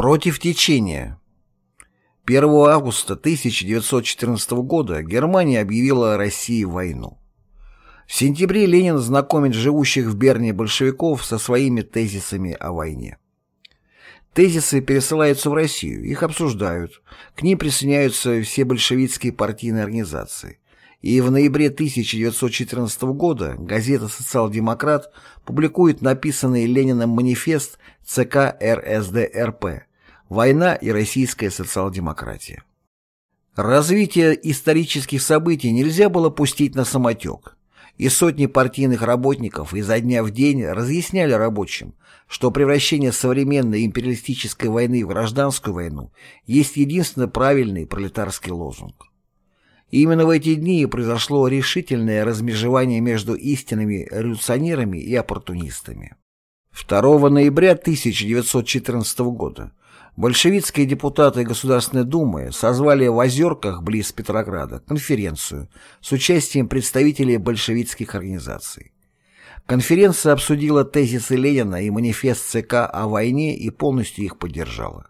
Против течения. 1 августа 1914 года Германия объявила России войну. В сентябре Ленин знакомит живущих в Берне большевиков со своими тезисами о войне. Тезисы пересылаются в Россию, их обсуждают, к ним присоединяются все большевистские партийные организации. И в ноябре 1914 года газета «Социал-демократ» публикует написанный Лениным манифест ЦК РСДРП «Война и российская социал-демократия». Развитие исторических событий нельзя было пустить на самотек и сотни партийных работников изо дня в день разъясняли рабочим, что превращение современной империалистической войны в гражданскую войну есть единственно правильный пролетарский лозунг. И именно в эти дни произошло решительное размежевание между истинными революционерами и оппортунистами. 2 ноября 1914 года большевистские депутаты Государственной Думы созвали в Озерках близ Петрограда конференцию с участием представителей большевистских организаций. Конференция обсудила тезисы Ленина и манифест ЦК о войне и полностью их поддержала.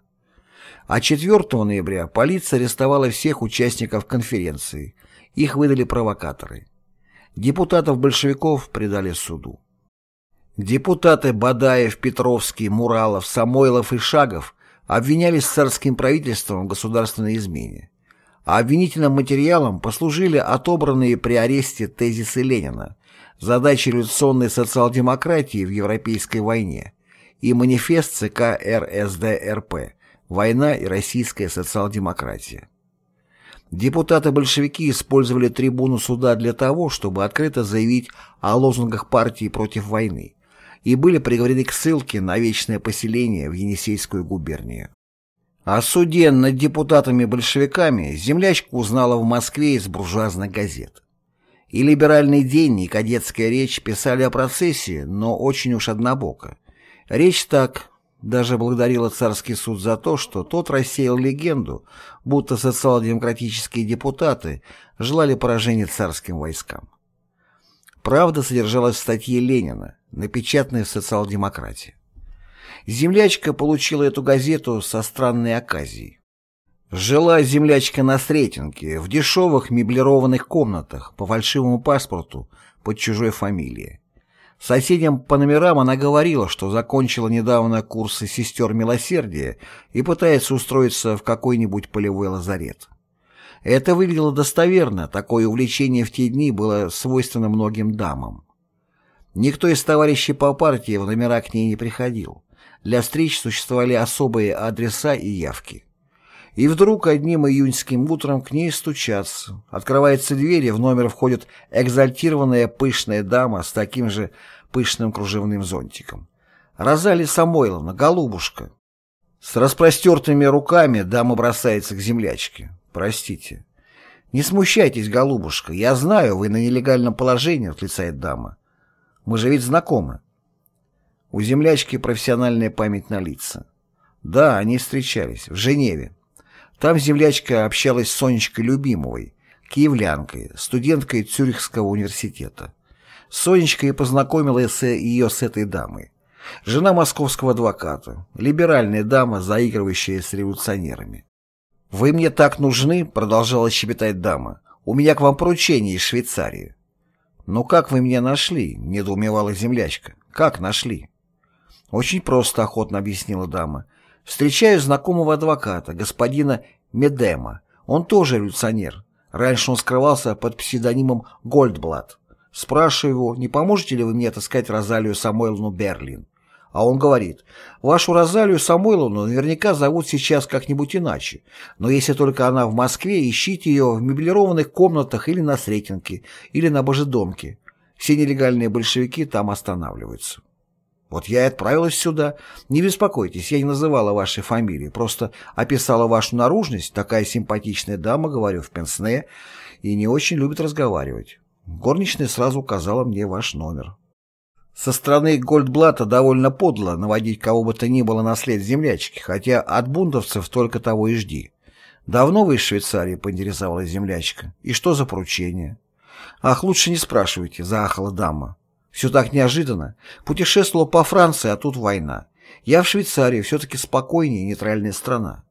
А 4 ноября полиция арестовала всех участников конференции, их выдали провокаторы. Депутатов-большевиков предали суду. Депутаты Бадаев, Петровский, Муралов, Самойлов и Шагов обвинялись царским правительством в государственной измене. А обвинительным материалом послужили отобранные при аресте тезисы Ленина, задачи революционной социал-демократии в Европейской войне и манифест ЦК РСДРП «Война и российская социал-демократия». Депутаты-большевики использовали трибуну суда для того, чтобы открыто заявить о лозунгах партии против войны, и были приговорены к ссылке на вечное поселение в Енисейскую губернию. О суде над депутатами-большевиками землячка узнала в Москве из буржуазных газет. И «Либеральный день», и «Кадетская речь» писали о процессе, но очень уж однобоко. Речь так даже благодарила царский суд за то, что тот рассеял легенду, будто социал-демократические депутаты желали поражения царским войскам. Правда содержалась в статье Ленина, напечатанной в «Социал-демократии». Землячка получила эту газету со странной оказией. Жила землячка на Сретенке, в дешевых меблированных комнатах, по фальшивому паспорту, под чужой фамилией. Соседям по номерам она говорила, что закончила недавно курсы сестер милосердия и пытается устроиться в какой-нибудь полевой лазарет. Это выглядело достоверно, такое увлечение в те дни было свойственно многим дамам. Никто из товарищей по партии в номера к ней не приходил. Для встреч существовали особые адреса и явки. И вдруг одним июньским утром к ней стучатся. Открывается дверь, и в номер входит экзальтированная пышная дама с таким же пышным кружевным зонтиком. Розалия Самойловна, голубушка. С распростертыми руками дама бросается к землячке. «Простите». «Не смущайтесь, голубушка, я знаю, вы на нелегальном положении», — отлицает дама. «Мы же ведь знакомы». У землячки профессиональная память на лица. Да, они встречались, в Женеве. Там землячка общалась с Сонечкой Любимовой, киевлянкой, студенткой Цюрихского университета. Сонечка и познакомила ее с этой дамой. Жена московского адвоката, либеральная дама, заигрывающая с революционерами. «Вы мне так нужны», — продолжала щебетать дама. «У меня к вам поручение из Швейцарии». «Ну как вы меня нашли?» — недоумевала землячка. «Как нашли?» «Очень просто», — охотно объяснила дама. «Встречаю знакомого адвоката, господина Медема. Он тоже революционер. Раньше он скрывался под псевдонимом Гольдблат. Спрашиваю его, не поможете ли вы мне отыскать Розалию Самойловну Берлин? А он говорит, вашу Розалию Самойловну наверняка зовут сейчас как-нибудь иначе, но если только она в Москве, ищите ее в меблированных комнатах или на Сретенке, или на Божедомке. Все нелегальные большевики там останавливаются. Вот я и отправилась сюда. Не беспокойтесь, я не называла вашей фамилии, просто описала вашу наружность, такая симпатичная дама, говорю, в пенсне, и не очень любит разговаривать. Горничная сразу указала мне ваш номер. Со стороны Гольдблата довольно подло наводить кого бы то ни было на след землячки, хотя от бунтовцев только того и жди. «Давно вы из Швейцарии?» — поинтересовалась землячка. «И что за поручение?» «Ах, лучше не спрашивайте», — заахала дама. «Все так неожиданно. Путешествовала по Франции, а тут война. Я в Швейцарии, все-таки спокойнее, нейтральная страна.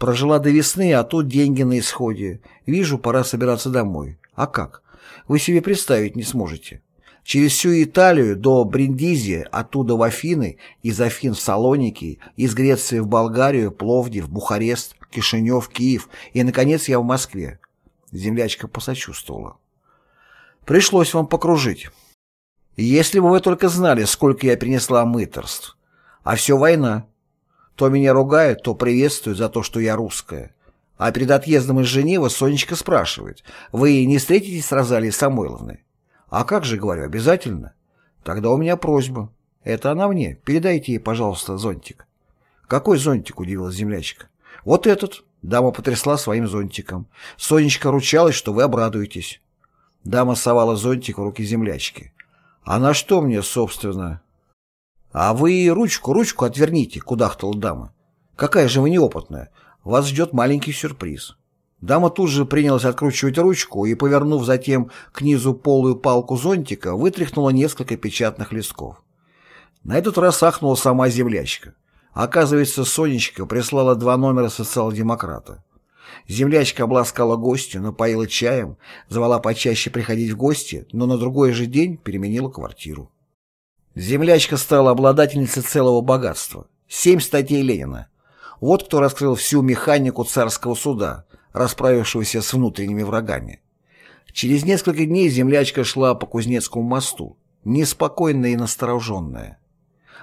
Прожила до весны, а тут деньги на исходе. Вижу, пора собираться домой. А как? Вы себе представить не сможете. Через всю Италию до Бриндизи, оттуда в Афины, из Афин в Салоники, из Греции в Болгарию, Пловдив, Бухарест, Кишинев, Киев и, наконец, я в Москве. Землячка посочувствовала. Пришлось вам покружить. Если бы вы только знали, сколько я принесла мыторств. А все война. То меня ругают, то приветствуют за то, что я русская. А перед отъездом из Женевы Сонечка спрашивает, вы не встретитесь с Розалией Самойловной? А как же, говорю, обязательно? Тогда у меня просьба. Это она мне. Передайте ей, пожалуйста, зонтик. Какой зонтик, удивилась землячка. Вот этот. Дама потрясла своим зонтиком. Сонечка ручалась, что вы обрадуетесь. Дама совала зонтик в руки землячки. А на что мне, собственно? А вы ручку, ручку отверните, кудахтала дама. Какая же вы неопытная. Вас ждет маленький сюрприз. Дама тут же принялась откручивать ручку и, повернув затем к низу полую палку зонтика, вытряхнула несколько печатных листков. На этот раз ахнула сама землячка. Оказывается, Сонечка прислала два номера социал-демократа. Землячка обласкала гостю, напоила чаем, звала почаще приходить в гости, но на другой же день переменила квартиру. Землячка стала обладательницей целого богатства. Семь статей Ленина. Вот кто раскрыл всю механику царского суда, расправившегося с внутренними врагами. Через несколько дней землячка шла по Кузнецкому мосту, неспокойная и настороженная.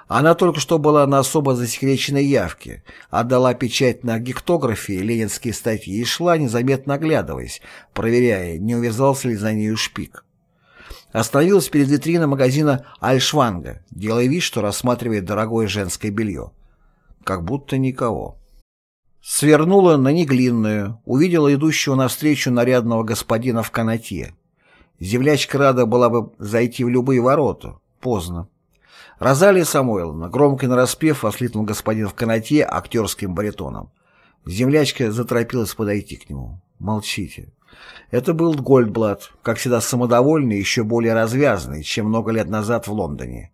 Она только что была на особо засекреченной явке, отдала печать на гектографии ленинские статьи и шла, незаметно оглядываясь, проверяя, не увязался ли за нею шпик. Остановилась перед витриной магазина «Альшванга», делая вид, что рассматривает дорогое женское белье. Как будто никого. Свернула на Неглинную, увидела идущего навстречу нарядного господина в канате. Землячка рада была бы зайти в любые ворота. Поздно. Розалия Самойловна, громко нараспев, ослитнул господин в канате актерским баритоном. Землячка заторопилась подойти к нему. «Молчите». Это был Гольдблат, как всегда самодовольный еще более развязанный, чем много лет назад в Лондоне.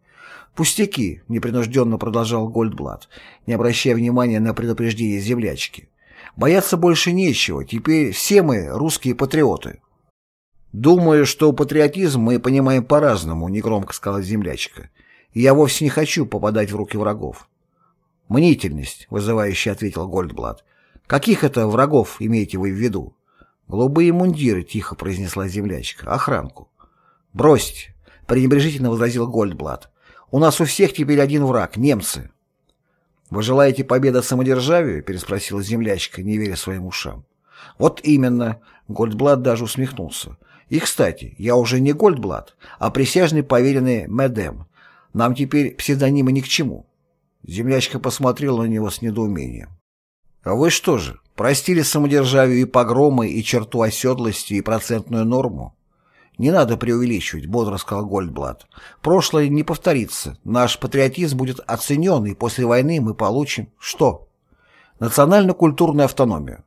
«Пустяки», — непринужденно продолжал Гольдблат, не обращая внимания на предупреждение землячки. «Бояться больше нечего, теперь все мы русские патриоты». «Думаю, что патриотизм мы понимаем по-разному», — негромко сказала землячка и я вовсе не хочу попадать в руки врагов. «Мнительность», — вызывающе ответил Гольдблат. «Каких это врагов имеете вы в виду?» «Голубые мундиры», — тихо произнесла землячка. «Охранку». «Бросьте», — пренебрежительно возразил Гольдблат. «У нас у всех теперь один враг — немцы». «Вы желаете победы самодержавию?» — переспросила землячка, не веря своим ушам. «Вот именно», — Гольдблат даже усмехнулся. «И, кстати, я уже не Гольдблат, а присяжный поверенный Медем, нам теперь псевдонимы ни к чему. Землячка посмотрела на него с недоумением. А вы что же, простили самодержавию и погромы, и черту оседлости, и процентную норму? Не надо преувеличивать, бодро сказал Гольдблат. Прошлое не повторится. Наш патриотизм будет оценен, и после войны мы получим что? Национально-культурную автономию.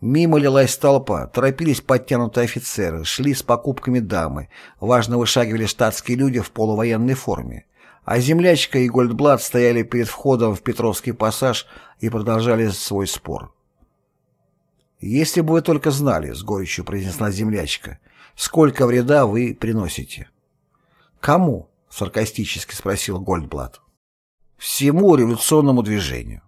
Мимо лилась толпа, торопились подтянутые офицеры, шли с покупками дамы, важно вышагивали штатские люди в полувоенной форме. А землячка и Гольдблат стояли перед входом в Петровский пассаж и продолжали свой спор. «Если бы вы только знали», — с горечью произнесла землячка, — «сколько вреда вы приносите». «Кому?» — саркастически спросил Гольдблат. «Всему революционному движению».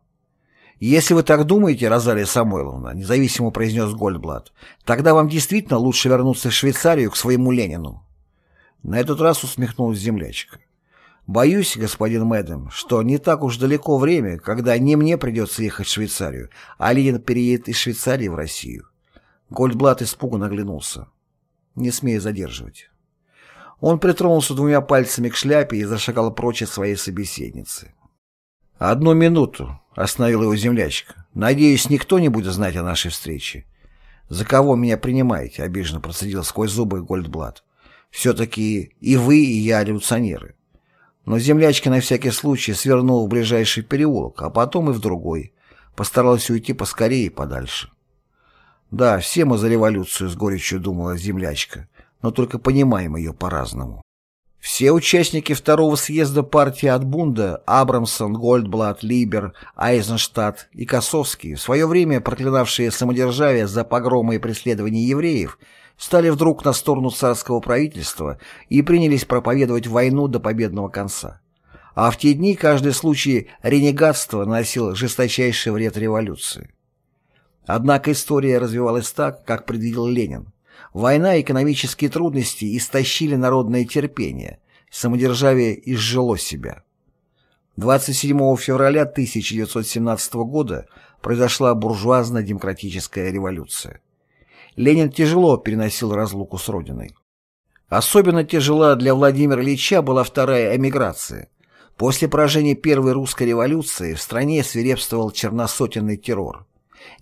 «Если вы так думаете, Розалия Самойловна», — независимо произнес Гольдблат, «тогда вам действительно лучше вернуться в Швейцарию к своему Ленину». На этот раз усмехнулась землячка. «Боюсь, господин Мэддем, что не так уж далеко время, когда не мне придется ехать в Швейцарию, а Ленин переедет из Швейцарии в Россию». Гольдблат испуганно оглянулся. «Не смею задерживать». Он притронулся двумя пальцами к шляпе и зашагал прочь от своей собеседницы. «Одну минуту», — остановил его землячка. «Надеюсь, никто не будет знать о нашей встрече». «За кого меня принимаете?» — обиженно процедил сквозь зубы Гольдблат. «Все-таки и вы, и я революционеры». Но землячка на всякий случай свернул в ближайший переулок, а потом и в другой. Постаралась уйти поскорее и подальше. «Да, все мы за революцию», — с горечью думала землячка, «но только понимаем ее по-разному». Все участники второго съезда партии от Бунда Абрамсон, Гольдблат, Либер, Айзенштадт и Косовский, в свое время проклинавшие самодержавие за погромы и преследования евреев, стали вдруг на сторону царского правительства и принялись проповедовать войну до победного конца. А в те дни каждый случай ренегатства носил жесточайший вред революции. Однако история развивалась так, как предвидел Ленин. Война и экономические трудности истощили народное терпение, самодержавие изжило себя. 27 февраля 1917 года произошла буржуазно-демократическая революция. Ленин тяжело переносил разлуку с родиной. Особенно тяжела для Владимира Ильича была вторая эмиграция. После поражения Первой русской революции в стране свирепствовал черносотенный террор.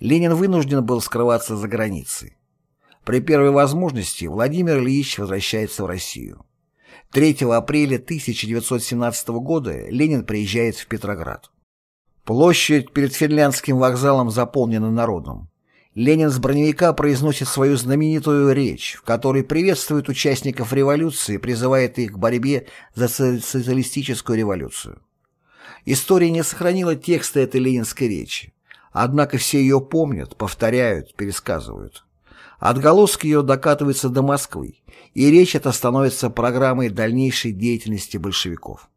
Ленин вынужден был скрываться за границей. При первой возможности Владимир Ильич возвращается в Россию. 3 апреля 1917 года Ленин приезжает в Петроград. Площадь перед финляндским вокзалом заполнена народом. Ленин с броневика произносит свою знаменитую речь, в которой приветствует участников революции и призывает их к борьбе за социалистическую революцию. История не сохранила текста этой ленинской речи, однако все ее помнят, повторяют, пересказывают. Отголоски ее докатываются до Москвы, и речь эта становится программой дальнейшей деятельности большевиков.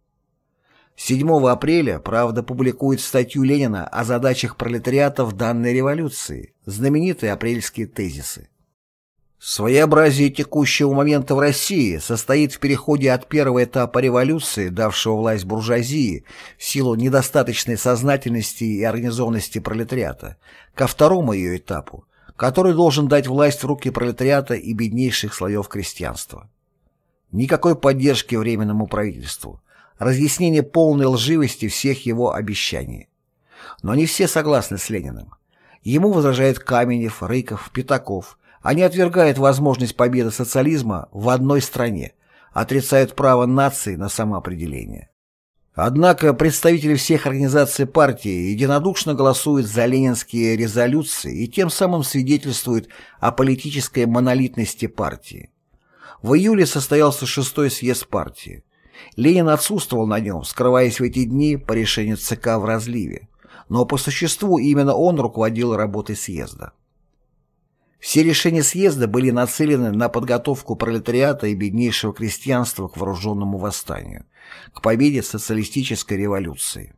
7 апреля «Правда» публикует статью Ленина о задачах пролетариата в данной революции, знаменитые апрельские тезисы. Своеобразие текущего момента в России состоит в переходе от первого этапа революции, давшего власть буржуазии в силу недостаточной сознательности и организованности пролетариата, ко второму ее этапу, который должен дать власть в руки пролетариата и беднейших слоев крестьянства. Никакой поддержки Временному правительству, разъяснение полной лживости всех его обещаний. Но не все согласны с Лениным. Ему возражают Каменев, Рыков, Пятаков. Они отвергают возможность победы социализма в одной стране, отрицают право нации на самоопределение. Однако представители всех организаций партии единодушно голосуют за ленинские резолюции и тем самым свидетельствуют о политической монолитности партии. В июле состоялся шестой съезд партии. Ленин отсутствовал на нем, скрываясь в эти дни по решению ЦК в разливе, но по существу именно он руководил работой съезда. Все решения съезда были нацелены на подготовку пролетариата и беднейшего крестьянства к вооруженному восстанию, к победе социалистической революции.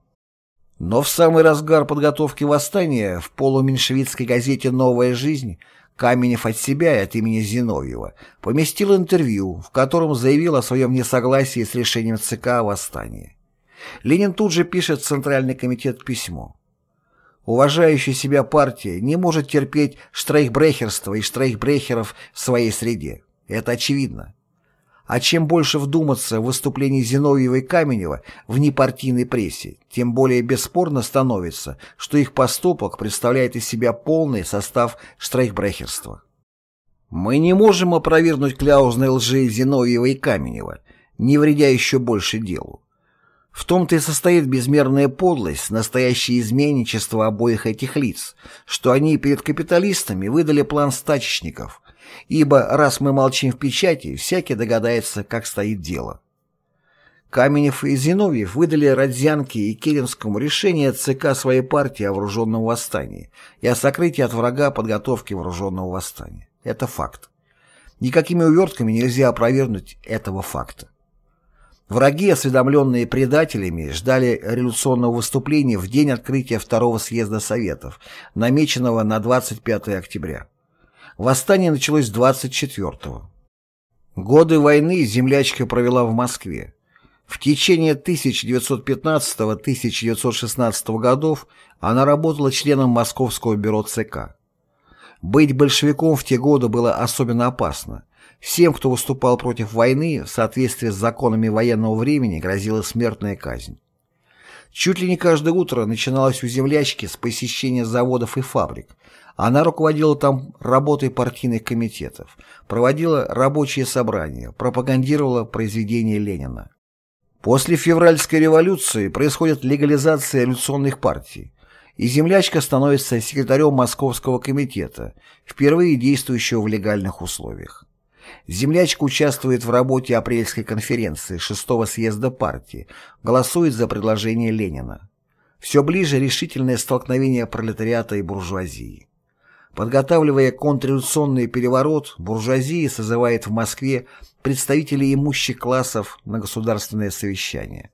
Но в самый разгар подготовки восстания в полуменьшевистской газете «Новая жизнь» Каменев от себя и от имени Зиновьева поместил интервью, в котором заявил о своем несогласии с решением ЦК о восстании. Ленин тут же пишет в Центральный комитет письмо. Уважающая себя партия не может терпеть штрейхбрехерство и штрейхбрехеров в своей среде. Это очевидно. А чем больше вдуматься в выступление Зиновьева и Каменева в непартийной прессе, тем более бесспорно становится, что их поступок представляет из себя полный состав штрейхбрехерства. Мы не можем опровергнуть кляузной лжи Зиновьева и Каменева, не вредя еще больше делу. В том-то и состоит безмерная подлость, настоящее изменничество обоих этих лиц, что они перед капиталистами выдали план стачечников, ибо раз мы молчим в печати, всякий догадается, как стоит дело. Каменев и Зиновьев выдали Родзянке и Керенскому решение ЦК своей партии о вооруженном восстании и о сокрытии от врага подготовки вооруженного восстания. Это факт. Никакими увертками нельзя опровергнуть этого факта. Враги, осведомленные предателями, ждали революционного выступления в день открытия Второго съезда Советов, намеченного на 25 октября. Восстание началось 24-го. Годы войны землячка провела в Москве. В течение 1915-1916 годов она работала членом Московского бюро ЦК. Быть большевиком в те годы было особенно опасно. Всем, кто выступал против войны, в соответствии с законами военного времени грозила смертная казнь. Чуть ли не каждое утро начиналось у землячки с посещения заводов и фабрик. Она руководила там работой партийных комитетов, проводила рабочие собрания, пропагандировала произведения Ленина. После февральской революции происходит легализация революционных партий, и землячка становится секретарем Московского комитета, впервые действующего в легальных условиях. Землячка участвует в работе апрельской конференции шестого съезда партии, голосует за предложение Ленина. Все ближе решительное столкновение пролетариата и буржуазии. Подготавливая контрреволюционный переворот, буржуазия созывает в Москве представителей имущих классов на государственное совещание.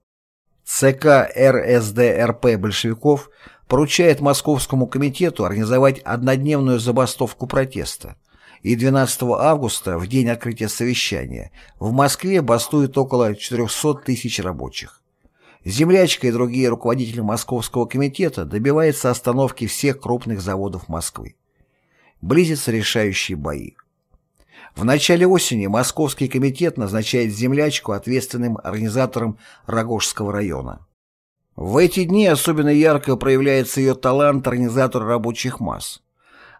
ЦК РСДРП большевиков поручает Московскому комитету организовать однодневную забастовку протеста, и 12 августа, в день открытия совещания, в Москве бастует около 400 тысяч рабочих. Землячка и другие руководители Московского комитета добиваются остановки всех крупных заводов Москвы. Близятся решающие бои. В начале осени Московский комитет назначает землячку ответственным организатором Рогожского района. В эти дни особенно ярко проявляется ее талант организатора рабочих масс.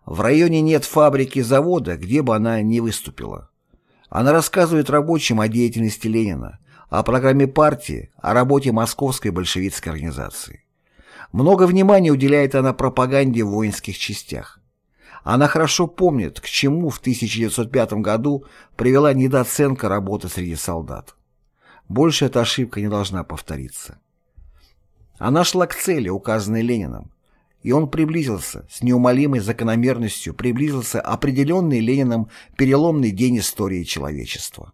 В районе нет фабрики завода, где бы она ни выступила. Она рассказывает рабочим о деятельности Ленина, о программе партии, о работе Московской большевистской организации. Много внимания уделяет она пропаганде в воинских частях. Она хорошо помнит, к чему в 1905 году привела недооценка работы среди солдат. Больше эта ошибка не должна повториться. Она шла к цели, указанной Лениным, и он приблизился, с неумолимой закономерностью приблизился определенный Лениным переломный день истории человечества.